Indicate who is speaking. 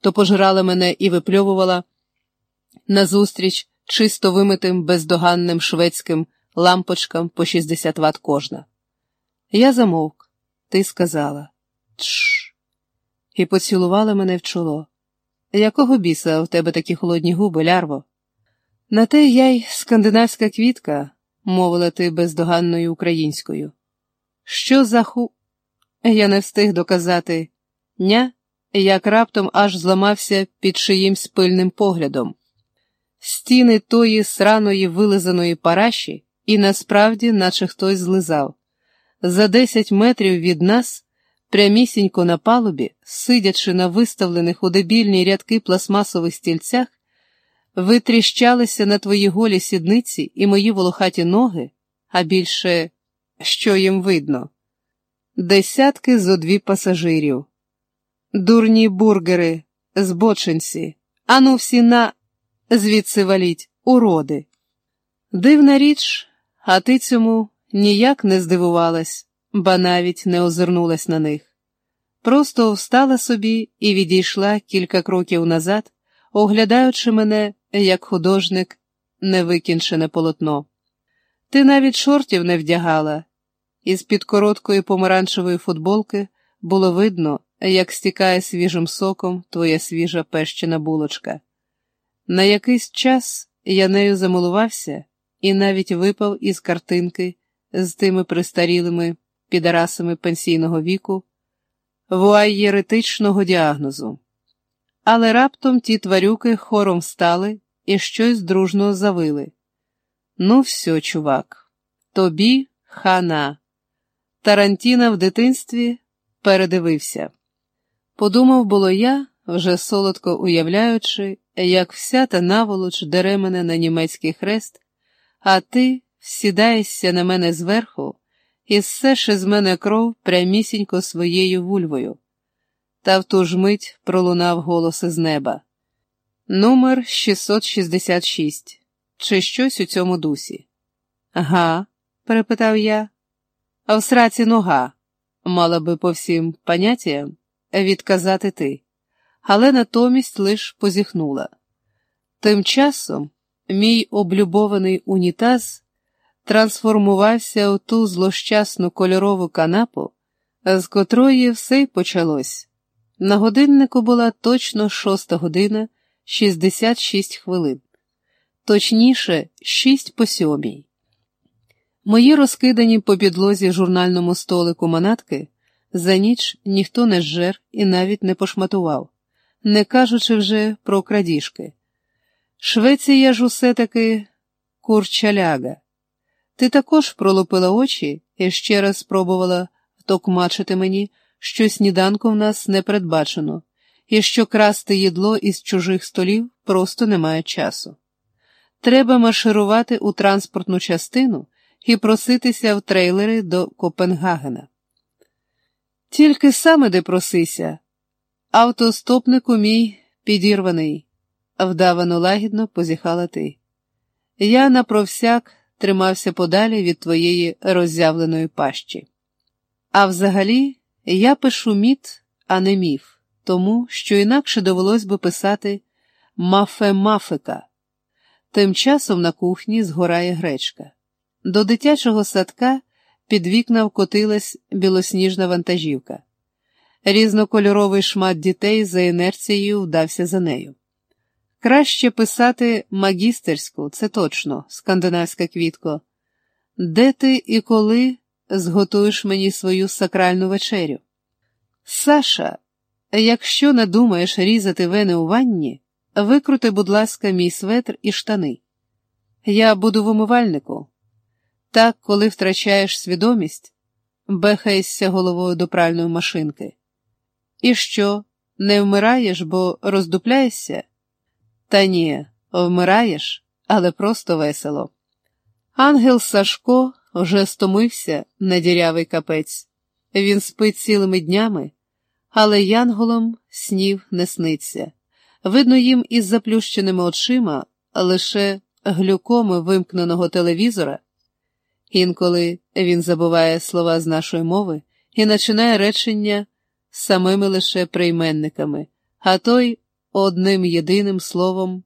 Speaker 1: то пожирала мене і випльовувала назустріч чисто вимитим бездоганним шведським лампочкам по 60 ват кожна. Я замовк, ти сказала Тш. І поцілувала мене в чоло. Якого біса в тебе такі холодні губи, лярво? На те я й скандинавська квітка, мовила ти бездоганною українською. Що за ху. Я не встиг доказати ня, як раптом аж зламався під чиїмсь пильним поглядом. Стіни тої сраної вилизаної параші, і насправді, наче хтось злизав. За десять метрів від нас, прямісінько на палубі, сидячи на виставлених у дебільні рядки пластмасових стільцях, витріщалися на твої голі сідниці і мої волохаті ноги, а більше що їм видно. Десятки зо дві пасажирів. Дурні бургери, збочинці, ану всі на звідси валіть, уроди. Дивна річ, а ти цьому ніяк не здивувалась, ба навіть не озирнулась на них. Просто встала собі і відійшла кілька кроків назад, оглядаючи мене, як художник, невикінчене полотно. Ти навіть шортів не вдягала, із під короткої помаранчевої футболки було видно, як стікає свіжим соком твоя свіжа пещена булочка. На якийсь час я нею замилувався і навіть випав із картинки з тими пристарілими підарасами пенсійного віку, вуаєретичного діагнозу. Але раптом ті тварюки хором встали і щось дружно завили. Ну, все, чувак, тобі хана. Тарантіна в дитинстві передивився. Подумав було я, вже солодко уявляючи, як вся та наволоч дере мене на німецький хрест, а ти сідаєшся на мене зверху і ссеш із мене кров прямісінько своєю вульвою. Та в ту ж мить пролунав голос із неба. Номер 666. Чи щось у цьому дусі? Га? перепитав я. А в сраці нога, мала би по всім поняттям відказати ти, але натомість лиш позіхнула. Тим часом мій облюбований унітаз трансформувався у ту злощасну кольорову канапу, з котрої все й почалось. На годиннику була точно шоста година 66 хвилин, точніше, шість по сьомій. Мої розкидані по підлозі журнальному столику манатки за ніч ніхто не зжер і навіть не пошматував, не кажучи вже про крадіжки. Швеція ж усе таки курчаляга. Ти також пролупила очі і ще раз спробувала втокмачити мені, що сніданку в нас не передбачено, і що красти їдло із чужих столів просто немає часу. Треба марширувати у транспортну частину і проситися в трейлери до Копенгагена. Тільки саме де просися, автостопнику мій підірваний, вдавано лагідно позіхала ти. Я напровсяк тримався подалі від твоєї роззявленої пащі. А взагалі, я пишу міт, а не міф, тому що інакше довелось би писати мафе-мафика. Тим часом на кухні згорає гречка. До дитячого садка під вікна вкотилась білосніжна вантажівка. Різнокольоровий шмат дітей за інерцією вдався за нею. Краще писати магістерську, це точно, скандинавська квітко. Де ти і коли зготуєш мені свою сакральну вечерю? Саша, якщо надумаєш різати вени у ванні, викрути, будь ласка, мій светр і штани. Я буду в умивальнику. Так, коли втрачаєш свідомість, бехаєшся головою до пральної машинки. І що, не вмираєш, бо роздупляєшся? Та ні, вмираєш, але просто весело. Ангел Сашко вже стомився на дірявий капець. Він спить цілими днями, але янголом снів не сниться. Видно, їм із заплющеними очима лише глюкоми вимкненого телевізора. Інколи він забуває слова з нашої мови і починає речення самими лише прийменниками, а той одним єдиним словом